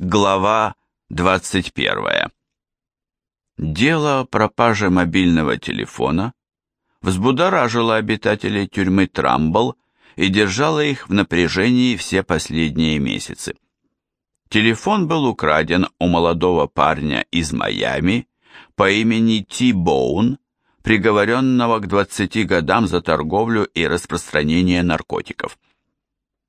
Глава 21. Дело о пропаже мобильного телефона взбудоражило обитателей тюрьмы Трамбл и держало их в напряжении все последние месяцы. Телефон был украден у молодого парня из Майами по имени Ти Боун, приговоренного к 20 годам за торговлю и распространение наркотиков.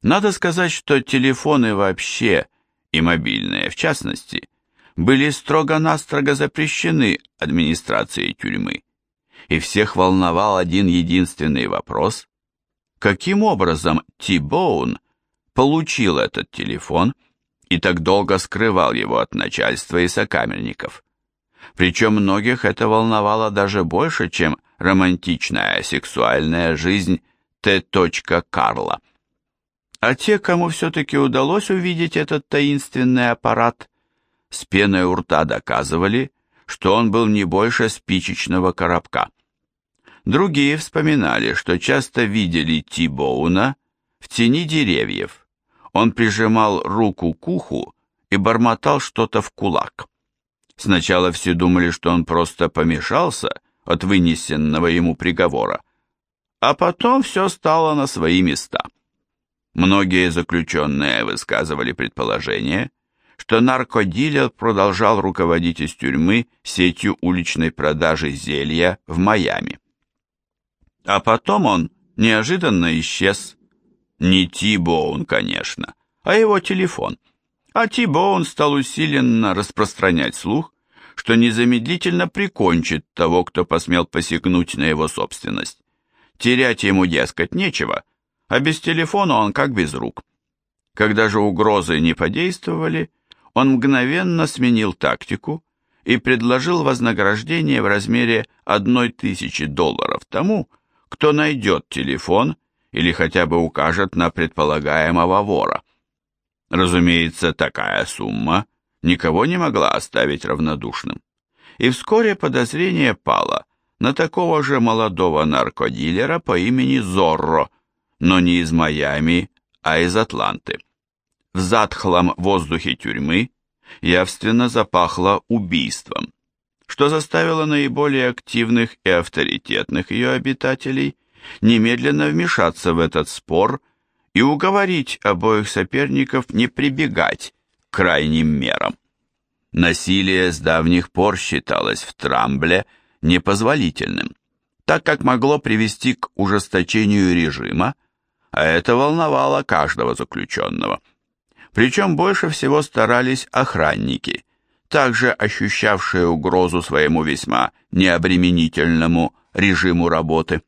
Надо сказать, что телефоны вообще – и мобильные в частности, были строго-настрого запрещены администрацией тюрьмы. И всех волновал один единственный вопрос. Каким образом Ти-Боун получил этот телефон и так долго скрывал его от начальства и сокамерников? Причем многих это волновало даже больше, чем романтичная сексуальная жизнь Т. Карла. А те, кому все-таки удалось увидеть этот таинственный аппарат, с пеной у рта доказывали, что он был не больше спичечного коробка. Другие вспоминали, что часто видели Тибоуна в тени деревьев. Он прижимал руку к уху и бормотал что-то в кулак. Сначала все думали, что он просто помешался от вынесенного ему приговора, а потом все стало на свои места. Многие заключенные высказывали предположение, что наркодилер продолжал руководить из тюрьмы сетью уличной продажи зелья в Майами. А потом он неожиданно исчез. Не Ти-Боун, конечно, а его телефон. А Ти-Боун стал усиленно распространять слух, что незамедлительно прикончит того, кто посмел посягнуть на его собственность. Терять ему, дескать, нечего, а без телефона он как без рук. Когда же угрозы не подействовали, он мгновенно сменил тактику и предложил вознаграждение в размере одной тысячи долларов тому, кто найдет телефон или хотя бы укажет на предполагаемого вора. Разумеется, такая сумма никого не могла оставить равнодушным. И вскоре подозрение пало на такого же молодого наркодилера по имени Зорро, но не из Майами, а из Атланты. В затхлом воздухе тюрьмы явственно запахло убийством, что заставило наиболее активных и авторитетных ее обитателей немедленно вмешаться в этот спор и уговорить обоих соперников не прибегать к крайним мерам. Насилие с давних пор считалось в Трамбле непозволительным, так как могло привести к ужесточению режима, а это волновало каждого заключенного. Причем больше всего старались охранники, также ощущавшие угрозу своему весьма необременительному режиму работы.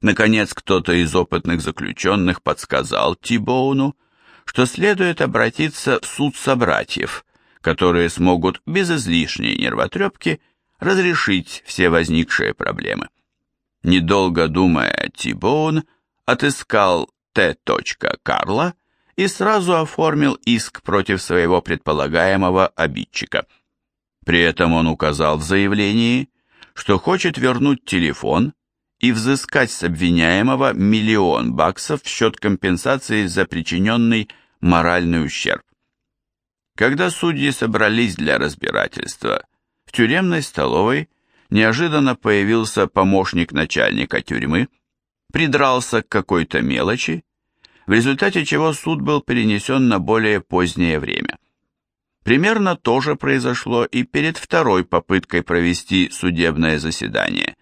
Наконец, кто-то из опытных заключенных подсказал Тибоуну, что следует обратиться в суд собратьев, которые смогут без излишней нервотрепки разрешить все возникшие проблемы. Недолго думая, Тибоун – отыскал Т. Карла и сразу оформил иск против своего предполагаемого обидчика. При этом он указал в заявлении, что хочет вернуть телефон и взыскать с обвиняемого миллион баксов в счет компенсации за причиненный моральный ущерб. Когда судьи собрались для разбирательства, в тюремной столовой неожиданно появился помощник начальника тюрьмы, придрался к какой-то мелочи, в результате чего суд был перенесен на более позднее время. Примерно то же произошло и перед второй попыткой провести судебное заседание.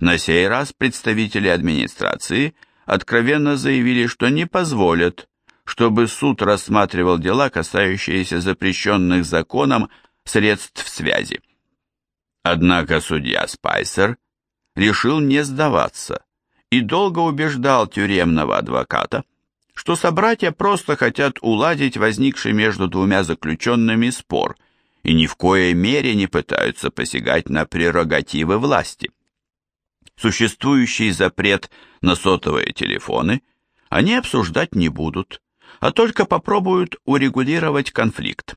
На сей раз представители администрации откровенно заявили, что не позволят, чтобы суд рассматривал дела, касающиеся запрещенных законом средств связи. Однако судья Спайсер решил не сдаваться и долго убеждал тюремного адвоката, что собратья просто хотят уладить возникший между двумя заключенными спор и ни в коей мере не пытаются посягать на прерогативы власти. Существующий запрет на сотовые телефоны они обсуждать не будут, а только попробуют урегулировать конфликт.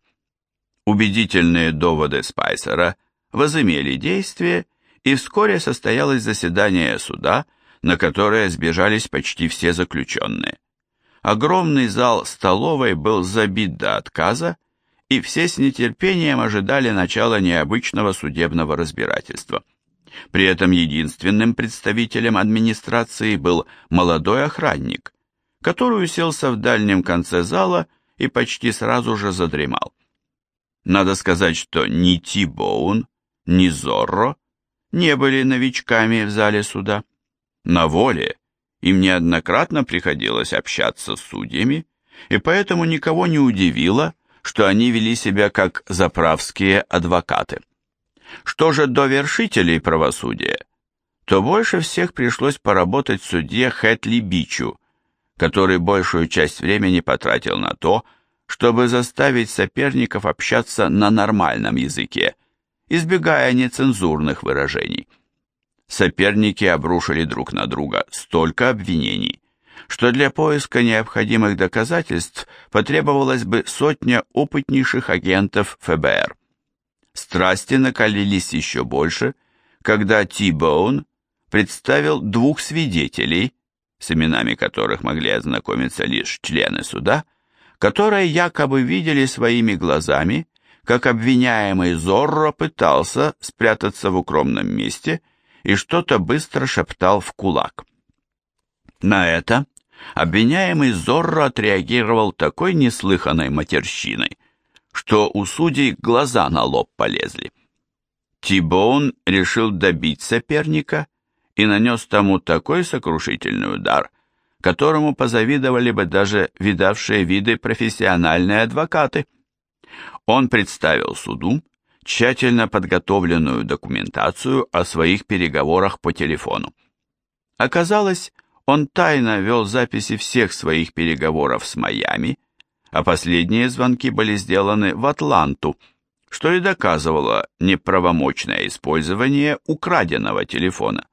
Убедительные доводы Спайсера возымели действие, и вскоре состоялось заседание суда, на которое сбежались почти все заключенные. Огромный зал столовой был забит до отказа, и все с нетерпением ожидали начала необычного судебного разбирательства. При этом единственным представителем администрации был молодой охранник, который уселся в дальнем конце зала и почти сразу же задремал. Надо сказать, что ни Ти-Боун, ни Зорро не были новичками в зале суда. На воле им неоднократно приходилось общаться с судьями, и поэтому никого не удивило, что они вели себя как заправские адвокаты. Что же до вершителей правосудия, то больше всех пришлось поработать судье Хэтли Бичу, который большую часть времени потратил на то, чтобы заставить соперников общаться на нормальном языке, избегая нецензурных выражений. Соперники обрушили друг на друга столько обвинений, что для поиска необходимых доказательств потребовалось бы сотня опытнейших агентов ФБР. Страсти накалились еще больше, когда Ти-Боун представил двух свидетелей, с именами которых могли ознакомиться лишь члены суда, которые якобы видели своими глазами, как обвиняемый Зорро пытался спрятаться в укромном месте и что-то быстро шептал в кулак. На это обвиняемый Зорро отреагировал такой неслыханной матерщиной, что у судей глаза на лоб полезли. Тибоун решил добить соперника и нанес тому такой сокрушительный удар, которому позавидовали бы даже видавшие виды профессиональные адвокаты. Он представил суду тщательно подготовленную документацию о своих переговорах по телефону. Оказалось, он тайно вел записи всех своих переговоров с Майами, а последние звонки были сделаны в Атланту, что и доказывало неправомочное использование украденного телефона.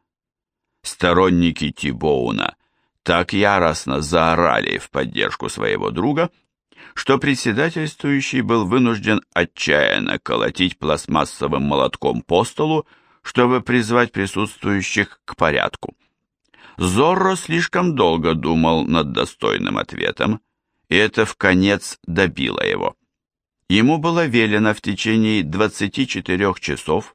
Сторонники Тибоуна так яростно заорали в поддержку своего друга, что председательствующий был вынужден отчаянно колотить пластмассовым молотком по столу, чтобы призвать присутствующих к порядку. Зорро слишком долго думал над достойным ответом, и это в конец добило его. Ему было велено в течение 24 часов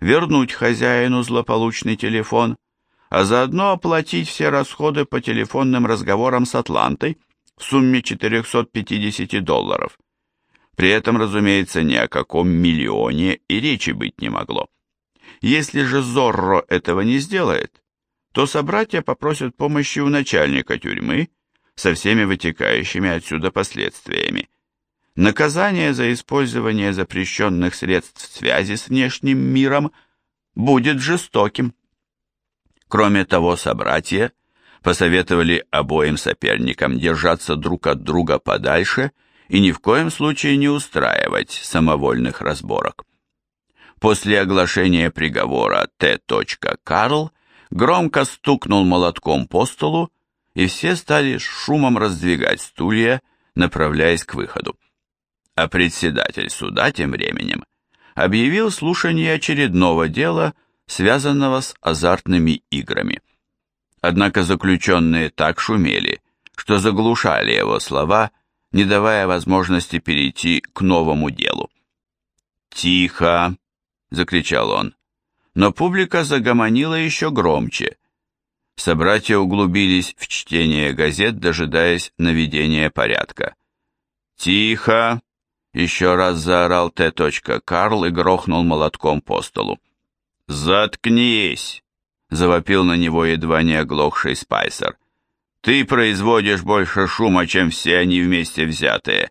вернуть хозяину злополучный телефон, а заодно оплатить все расходы по телефонным разговорам с Атлантой в сумме 450 долларов. При этом, разумеется, ни о каком миллионе и речи быть не могло. Если же Зорро этого не сделает, то собратья попросят помощи у начальника тюрьмы со всеми вытекающими отсюда последствиями. Наказание за использование запрещенных средств связи с внешним миром будет жестоким. Кроме того, собратья посоветовали обоим соперникам держаться друг от друга подальше и ни в коем случае не устраивать самовольных разборок. После оглашения приговора Т. Карл громко стукнул молотком по столу, и все стали шумом раздвигать стулья, направляясь к выходу. А председатель суда тем временем объявил слушание очередного дела, связанного с азартными играми. Однако заключенные так шумели, что заглушали его слова, не давая возможности перейти к новому делу. «Тихо!» — закричал он но публика загомонила еще громче. Собратья углубились в чтение газет, дожидаясь наведения порядка. «Тихо!» — еще раз заорал Т. Карл и грохнул молотком по столу. «Заткнись!» — завопил на него едва не оглохший Спайсер. «Ты производишь больше шума, чем все они вместе взятые».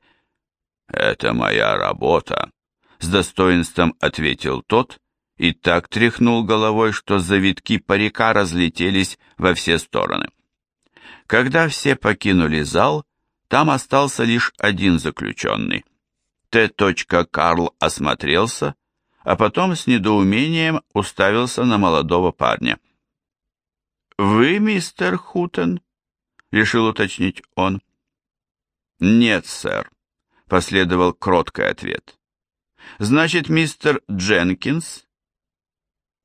«Это моя работа», — с достоинством ответил тот, и так тряхнул головой, что завитки парика разлетелись во все стороны. Когда все покинули зал, там остался лишь один заключенный. Т. Карл осмотрелся, а потом с недоумением уставился на молодого парня. «Вы, мистер Хутен?» — решил уточнить он. «Нет, сэр», — последовал кроткий ответ. «Значит, мистер Дженкинс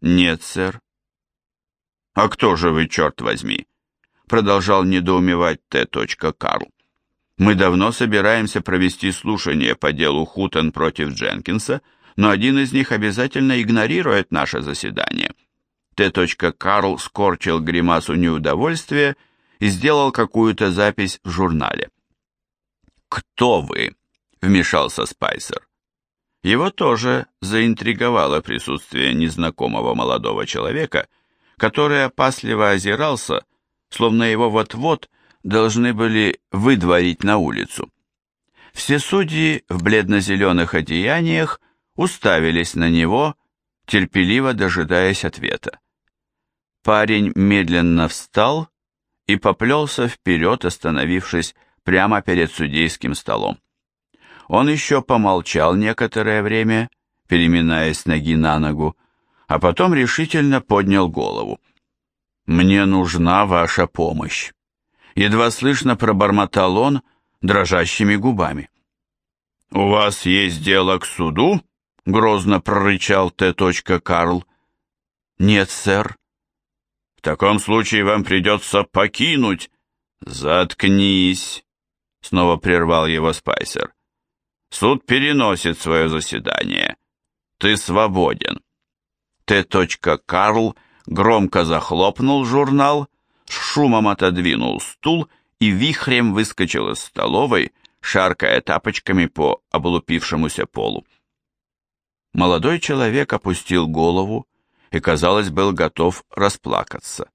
«Нет, сэр». «А кто же вы, черт возьми?» Продолжал недоумевать Т. Карл. Мы давно собираемся провести слушание по делу Хутен против Дженкинса, но один из них обязательно игнорирует наше заседание. Т. Карл скорчил гримасу неудовольствия и сделал какую-то запись в журнале. «Кто вы?» — вмешался Спайсер. Его тоже заинтриговало присутствие незнакомого молодого человека, который опасливо озирался, словно его вот-вот должны были выдворить на улицу. Все судьи в бледно-зеленых одеяниях уставились на него, терпеливо дожидаясь ответа. Парень медленно встал и поплелся вперед, остановившись прямо перед судейским столом. Он еще помолчал некоторое время, переминаясь с ноги на ногу, а потом решительно поднял голову. «Мне нужна ваша помощь», — едва слышно пробормотал он дрожащими губами. «У вас есть дело к суду?» — грозно прорычал Т. Карл. «Нет, сэр». «В таком случае вам придется покинуть». «Заткнись», — снова прервал его Спайсер. Суд переносит свое заседание. Ты свободен. Т. Карл громко захлопнул журнал, с шумом отодвинул стул и вихрем выскочил из столовой, шаркая тапочками по облупившемуся полу. Молодой человек опустил голову и, казалось, был готов расплакаться.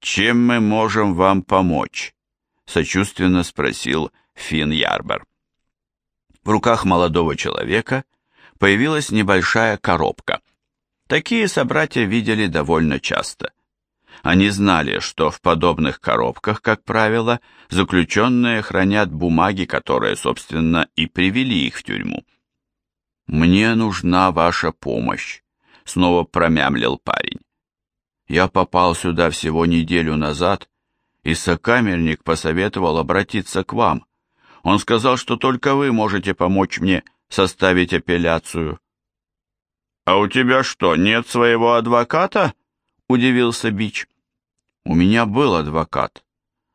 «Чем мы можем вам помочь?» — сочувственно спросил Финн Ярбер. В руках молодого человека появилась небольшая коробка. Такие собратья видели довольно часто. Они знали, что в подобных коробках, как правило, заключенные хранят бумаги, которые, собственно, и привели их в тюрьму. «Мне нужна ваша помощь», — снова промямлил парень. «Я попал сюда всего неделю назад, и сокамерник посоветовал обратиться к вам. Он сказал, что только вы можете помочь мне составить апелляцию. «А у тебя что, нет своего адвоката?» — удивился Бич. «У меня был адвокат,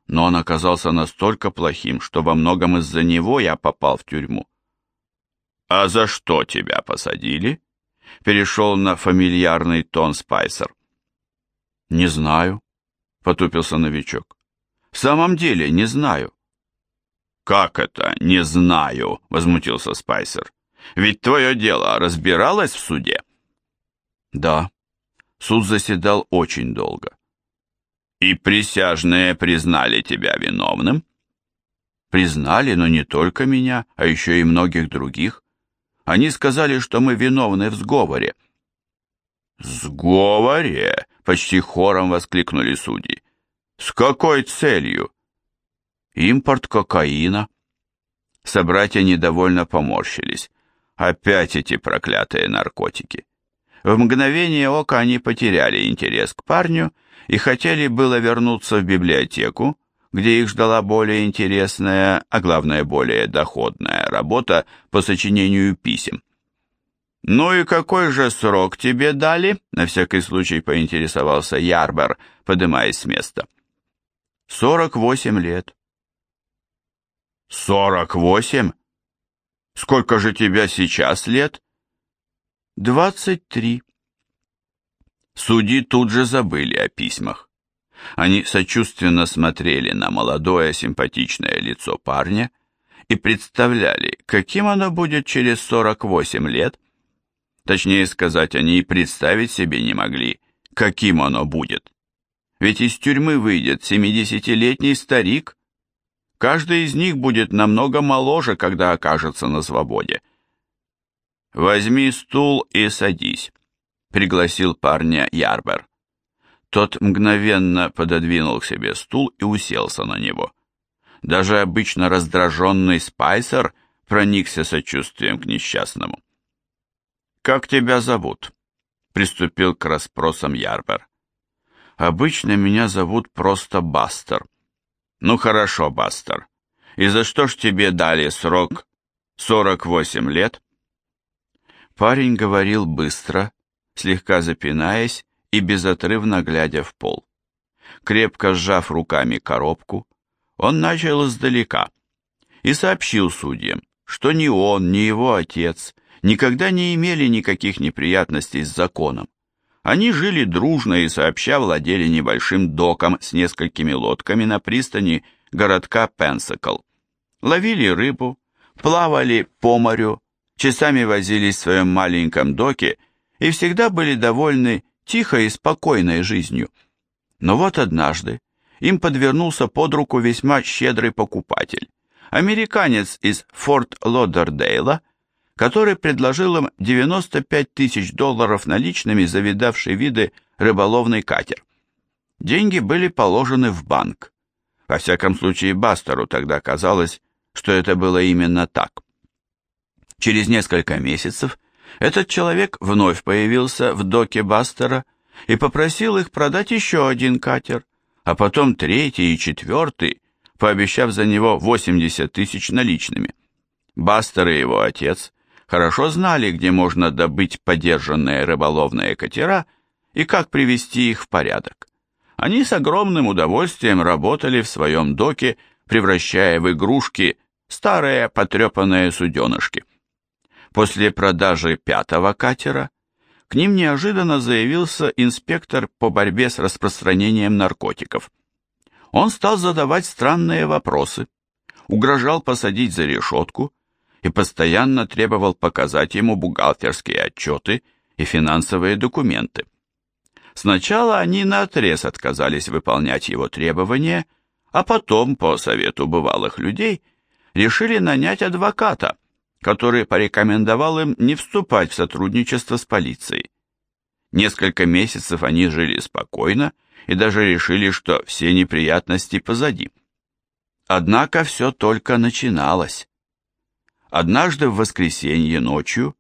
но он оказался настолько плохим, что во многом из-за него я попал в тюрьму». «А за что тебя посадили?» — перешел на фамильярный тон Спайсер. «Не знаю», — потупился новичок. «В самом деле не знаю. «Как это? Не знаю», — возмутился Спайсер. «Ведь твое дело разбиралось в суде?» «Да». Суд заседал очень долго. «И присяжные признали тебя виновным?» «Признали, но не только меня, а еще и многих других. Они сказали, что мы виновны в сговоре». «Сговоре?» — почти хором воскликнули судьи. «С какой целью?» Импорт кокаина. Собратья недовольно поморщились. Опять эти проклятые наркотики. В мгновение ока они потеряли интерес к парню и хотели было вернуться в библиотеку, где их ждала более интересная, а главное более доходная работа по сочинению писем. «Ну и какой же срок тебе дали?» — на всякий случай поинтересовался Ярбер, подымаясь с места. «Сорок восемь лет». «Сорок восемь? Сколько же тебя сейчас лет?» «Двадцать три». Судьи тут же забыли о письмах. Они сочувственно смотрели на молодое симпатичное лицо парня и представляли, каким оно будет через сорок восемь лет. Точнее сказать, они и представить себе не могли, каким оно будет. Ведь из тюрьмы выйдет семидесятилетний старик, Каждый из них будет намного моложе, когда окажется на свободе. «Возьми стул и садись», — пригласил парня Ярбер. Тот мгновенно пододвинул к себе стул и уселся на него. Даже обычно раздраженный Спайсер проникся сочувствием к несчастному. «Как тебя зовут?» — приступил к расспросам Ярбер. «Обычно меня зовут просто Бастер», ну хорошо, Бастер. И за что ж тебе дали срок 48 лет? Парень говорил быстро, слегка запинаясь и безотрывно глядя в пол. Крепко сжав руками коробку, он начал издалека, и сообщил судьям, что ни он, ни его отец никогда не имели никаких неприятностей с законом. Они жили дружно и сообща владели небольшим доком с несколькими лодками на пристани городка Пенсакл. Ловили рыбу, плавали по морю, часами возились в своем маленьком доке и всегда были довольны тихой и спокойной жизнью. Но вот однажды им подвернулся под руку весьма щедрый покупатель, американец из Форт Лодердейла, который предложил им 95 тысяч долларов наличными за видавший виды рыболовный катер. Деньги были положены в банк. Во всяком случае, Бастеру тогда казалось, что это было именно так. Через несколько месяцев этот человек вновь появился в доке Бастера и попросил их продать еще один катер, а потом третий и четвертый, пообещав за него 80 тысяч наличными. Бастер и его отец хорошо знали, где можно добыть подержанные рыболовные катера и как привести их в порядок. Они с огромным удовольствием работали в своем доке, превращая в игрушки старые потрепанные суденышки. После продажи пятого катера к ним неожиданно заявился инспектор по борьбе с распространением наркотиков. Он стал задавать странные вопросы, угрожал посадить за решетку и постоянно требовал показать ему бухгалтерские отчеты и финансовые документы. Сначала они наотрез отказались выполнять его требования, а потом, по совету бывалых людей, решили нанять адвоката, который порекомендовал им не вступать в сотрудничество с полицией. Несколько месяцев они жили спокойно и даже решили, что все неприятности позади. Однако все только начиналось. Однажды в воскресенье ночью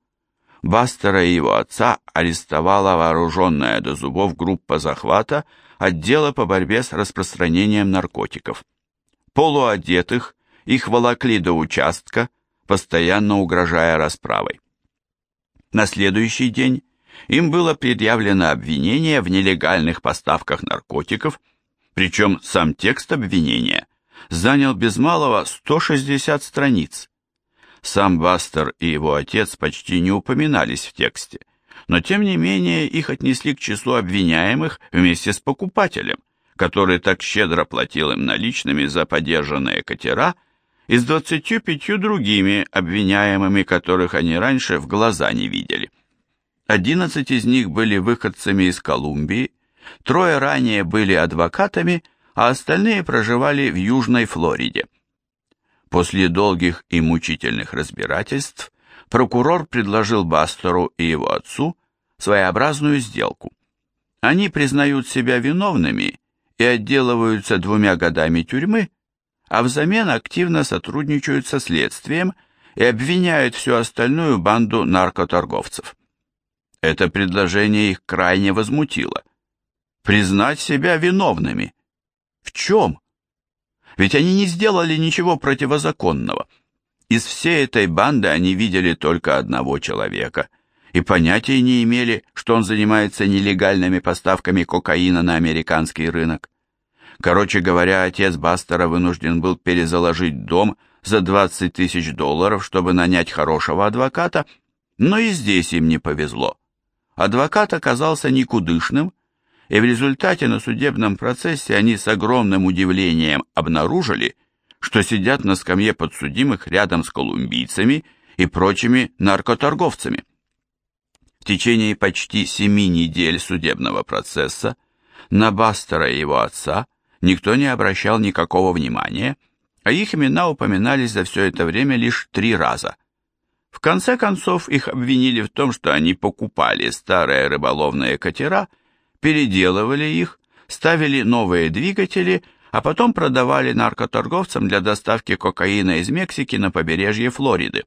Бастера и его отца арестовала вооруженная до зубов группа захвата отдела по борьбе с распространением наркотиков. Полуодетых их волокли до участка, постоянно угрожая расправой. На следующий день им было предъявлено обвинение в нелегальных поставках наркотиков, причем сам текст обвинения занял без малого 160 страниц. Сам Бастер и его отец почти не упоминались в тексте, но тем не менее их отнесли к числу обвиняемых вместе с покупателем, который так щедро платил им наличными за подержанные катера и с двадцатью пятью другими обвиняемыми, которых они раньше в глаза не видели. Одиннадцать из них были выходцами из Колумбии, трое ранее были адвокатами, а остальные проживали в Южной Флориде. После долгих и мучительных разбирательств прокурор предложил Бастеру и его отцу своеобразную сделку. Они признают себя виновными и отделываются двумя годами тюрьмы, а взамен активно сотрудничают со следствием и обвиняют всю остальную банду наркоторговцев. Это предложение их крайне возмутило. Признать себя виновными. В чем? Ведь они не сделали ничего противозаконного. Из всей этой банды они видели только одного человека и понятия не имели, что он занимается нелегальными поставками кокаина на американский рынок. Короче говоря, отец Бастера вынужден был перезаложить дом за 20 тысяч долларов, чтобы нанять хорошего адвоката, но и здесь им не повезло. Адвокат оказался никудышным, и в результате на судебном процессе они с огромным удивлением обнаружили, что сидят на скамье подсудимых рядом с колумбийцами и прочими наркоторговцами. В течение почти семи недель судебного процесса на Бастера и его отца никто не обращал никакого внимания, а их имена упоминались за все это время лишь три раза. В конце концов их обвинили в том, что они покупали старые рыболовные катера, переделывали их, ставили новые двигатели, а потом продавали наркоторговцам для доставки кокаина из Мексики на побережье Флориды.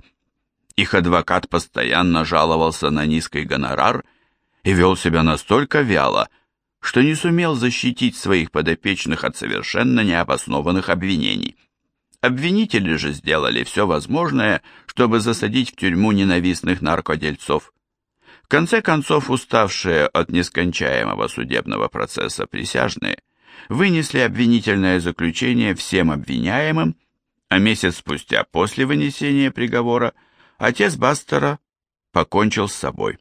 Их адвокат постоянно жаловался на низкий гонорар и вел себя настолько вяло, что не сумел защитить своих подопечных от совершенно необоснованных обвинений. Обвинители же сделали все возможное, чтобы засадить в тюрьму ненавистных наркодельцов. В конце концов, уставшие от нескончаемого судебного процесса присяжные вынесли обвинительное заключение всем обвиняемым а месяц спустя после вынесения приговора отец Бастера покончил с собой.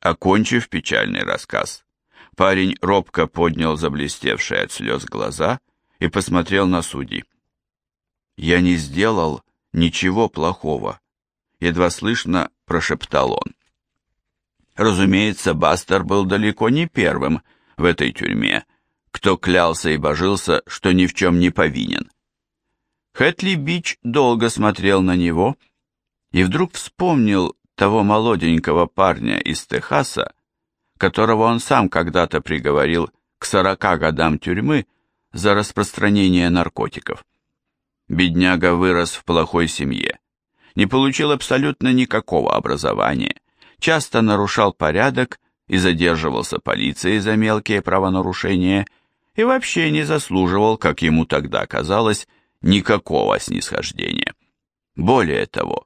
Окончив печальный рассказ, парень робко поднял заблестевшие от слез глаза и посмотрел на судьи. «Я не сделал ничего плохого», — едва слышно прошептал он. Разумеется, Бастер был далеко не первым в этой тюрьме, кто клялся и божился, что ни в чем не повинен. Хэтли Бич долго смотрел на него и вдруг вспомнил того молоденького парня из Техаса, которого он сам когда-то приговорил к сорока годам тюрьмы за распространение наркотиков. Бедняга вырос в плохой семье, не получил абсолютно никакого образования, часто нарушал порядок и задерживался полицией за мелкие правонарушения и вообще не заслуживал, как ему тогда казалось, никакого снисхождения. Более того,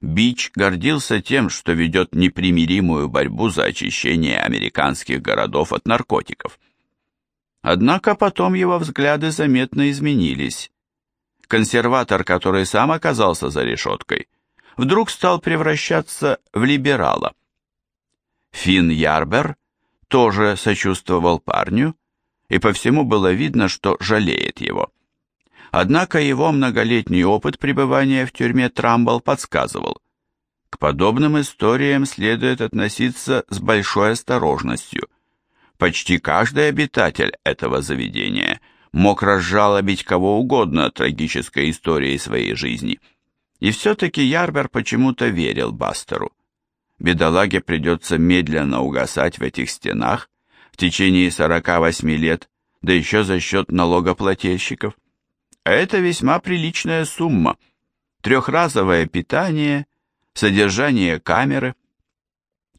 Бич гордился тем, что ведет непримиримую борьбу за очищение американских городов от наркотиков. Однако потом его взгляды заметно изменились. Консерватор, который сам оказался за решеткой, вдруг стал превращаться в либерала. Финн Ярбер тоже сочувствовал парню, и по всему было видно, что жалеет его. Однако его многолетний опыт пребывания в тюрьме Трамбл подсказывал, к подобным историям следует относиться с большой осторожностью. Почти каждый обитатель этого заведения мог разжалобить кого угодно трагической историей своей жизни. И все-таки Ярбер почему-то верил Бастеру. Бедолаге придется медленно угасать в этих стенах в течение 48 лет, да еще за счет налогоплательщиков. А это весьма приличная сумма. Трехразовое питание, содержание камеры.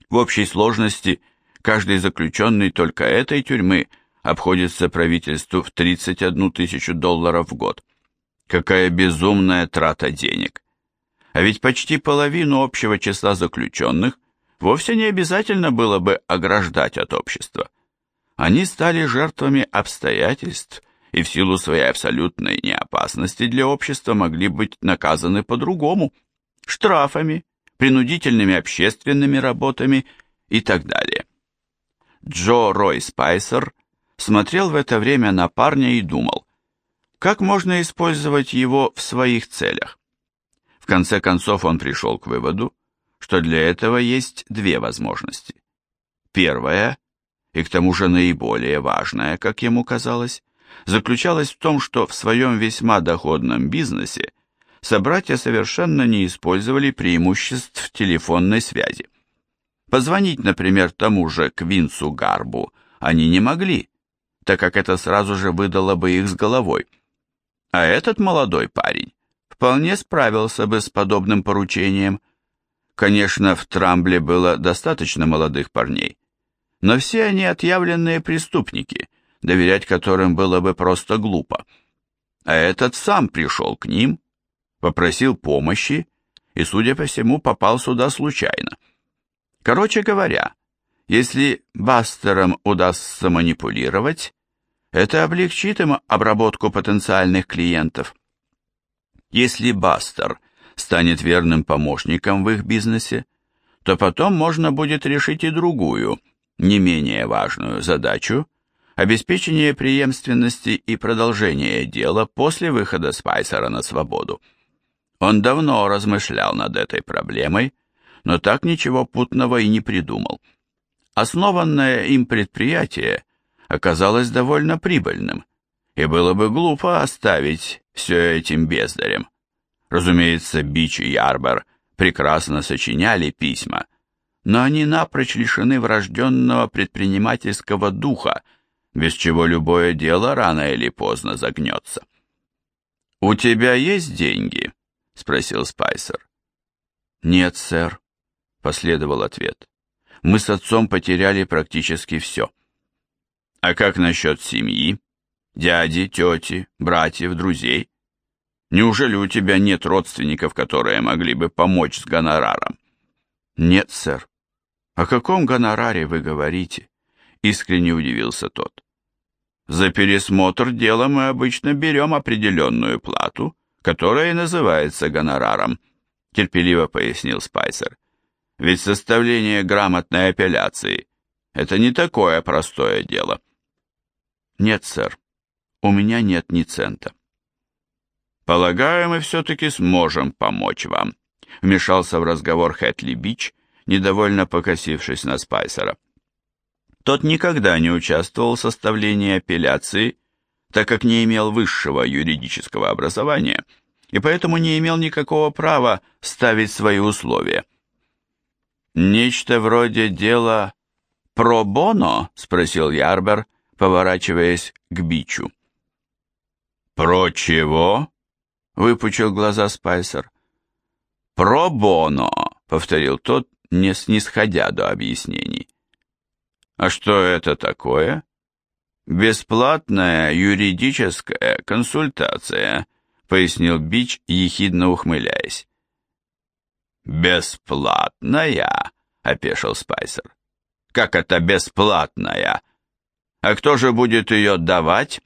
В общей сложности каждый заключенный только этой тюрьмы обходится правительству в 31 тысячу долларов в год. Какая безумная трата денег. А ведь почти половину общего числа заключенных вовсе не обязательно было бы ограждать от общества. Они стали жертвами обстоятельств и в силу своей абсолютной неопасности для общества могли быть наказаны по-другому, штрафами, принудительными общественными работами и так далее. Джо Рой Спайсер смотрел в это время на парня и думал, как можно использовать его в своих целях конце концов он пришел к выводу, что для этого есть две возможности. Первая, и к тому же наиболее важная, как ему казалось, заключалась в том, что в своем весьма доходном бизнесе собратья совершенно не использовали преимуществ телефонной связи. Позвонить, например, тому же Квинсу Гарбу они не могли, так как это сразу же выдало бы их с головой. А этот молодой парень вполне справился бы с подобным поручением. Конечно, в Трамбле было достаточно молодых парней, но все они отъявленные преступники, доверять которым было бы просто глупо. А этот сам пришел к ним, попросил помощи и, судя по всему, попал сюда случайно. Короче говоря, если Бастерам удастся манипулировать, это облегчит им обработку потенциальных клиентов. Если Бастер станет верным помощником в их бизнесе, то потом можно будет решить и другую, не менее важную задачу – обеспечение преемственности и продолжения дела после выхода Спайсера на свободу. Он давно размышлял над этой проблемой, но так ничего путного и не придумал. Основанное им предприятие оказалось довольно прибыльным, и было бы глупо оставить все этим бездарем. Разумеется, Бич и Ярбер прекрасно сочиняли письма, но они напрочь лишены врожденного предпринимательского духа, без чего любое дело рано или поздно загнется. «У тебя есть деньги?» — спросил Спайсер. «Нет, сэр», — последовал ответ. «Мы с отцом потеряли практически все». «А как насчет семьи?» Дяди, тети, братьев, друзей? Неужели у тебя нет родственников, которые могли бы помочь с гонораром? Нет, сэр. О каком гонораре вы говорите? Искренне удивился тот. За пересмотр дела мы обычно берем определенную плату, которое и называется гонораром, терпеливо пояснил Спайсер. Ведь составление грамотной апелляции – это не такое простое дело. Нет, сэр, у меня нет ни цента. Полагаю, мы все-таки сможем помочь вам, вмешался в разговор Хэтли Бич, недовольно покосившись на Спайсера. Тот никогда не участвовал в составлении апелляции, так как не имел высшего юридического образования и поэтому не имел никакого права ставить свои условия. «Нечто вроде дела про боно?» — спросил Ярбер, поворачиваясь к Бичу. «Про чего?» — выпучил глаза Спайсер. «Про боно», — повторил тот, не снисходя до объяснений. «А что это такое?» «Бесплатная юридическая консультация», — пояснил Бич, ехидно ухмыляясь. «Бесплатная?» — опешил Спайсер. «Как это бесплатная? А кто же будет ее давать?»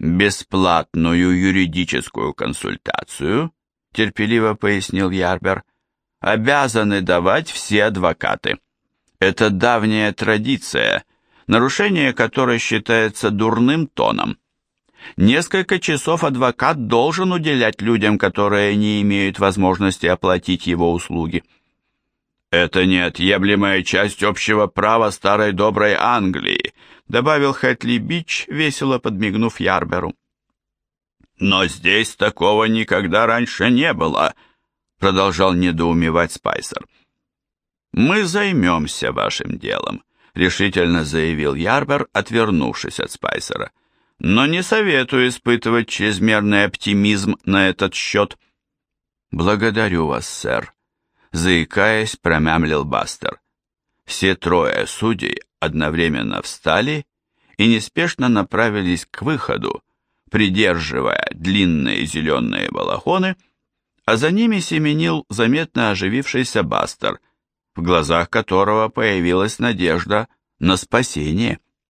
«Бесплатную юридическую консультацию», — терпеливо пояснил Ярбер, — «обязаны давать все адвокаты. Это давняя традиция, нарушение которой считается дурным тоном. Несколько часов адвокат должен уделять людям, которые не имеют возможности оплатить его услуги. «Это неотъемлемая часть общего права старой доброй Англии», добавил Хэтли Бич, весело подмигнув Ярберу. «Но здесь такого никогда раньше не было», продолжал недоумевать Спайсер. «Мы займемся вашим делом», решительно заявил Ярбер, отвернувшись от Спайсера но не советую испытывать чрезмерный оптимизм на этот счет. Благодарю вас, сэр, заикаясь, промямлил Бастер. Все трое судей одновременно встали и неспешно направились к выходу, придерживая длинные зеленые балахоны, а за ними семенил заметно оживившийся Бастер, в глазах которого появилась надежда на спасение.